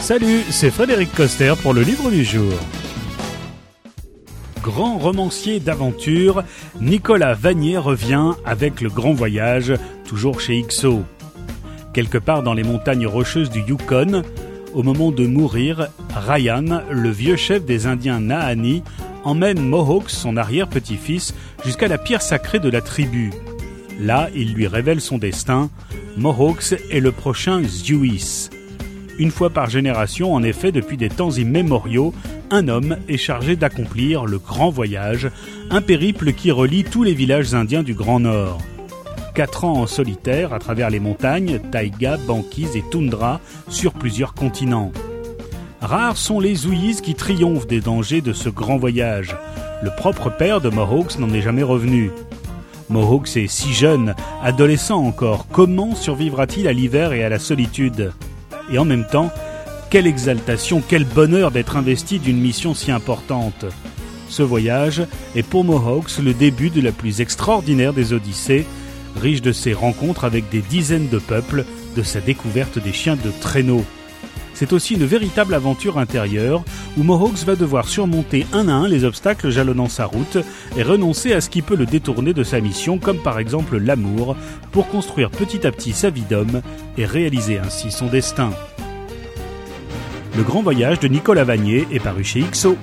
Salut, c'est Frédéric Coster pour le livre du jour. Grand romancier d'aventure, Nicolas Vanier revient avec le grand voyage, toujours chez XO. Quelque part dans les montagnes rocheuses du Yukon, au moment de mourir, Ryan, le vieux chef des Indiens Naani, emmène Mohawk, son arrière-petit-fils, jusqu'à la pierre sacrée de la tribu. Là, il lui révèle son destin. Mohawks est le prochain Zeus. Une fois par génération, en effet, depuis des temps immémoriaux, un homme est chargé d'accomplir le grand voyage, un périple qui relie tous les villages indiens du Grand Nord. Quatre ans en solitaire à travers les montagnes, taïga, banquise et toundra sur plusieurs continents. Rares sont les ouïs qui triomphent des dangers de ce grand voyage. Le propre père de Mohawks n'en est jamais revenu. Mohawks est si jeune, adolescent encore, comment survivra-t-il à l'hiver et à la solitude? Et en même temps, quelle exaltation, quel bonheur d'être investi d'une mission si importante. Ce voyage est pour Mohawks le début de la plus extraordinaire des Odyssées, riche de ses rencontres avec des dizaines de peuples, de sa découverte des chiens de traîneau. C'est aussi une véritable aventure intérieure où Mohawks va devoir surmonter un à un les obstacles jalonnant sa route et renoncer à ce qui peut le détourner de sa mission, comme par exemple l'amour, pour construire petit à petit sa vie d'homme et réaliser ainsi son destin. Le grand voyage de Nicolas Vanier est paru chez XO.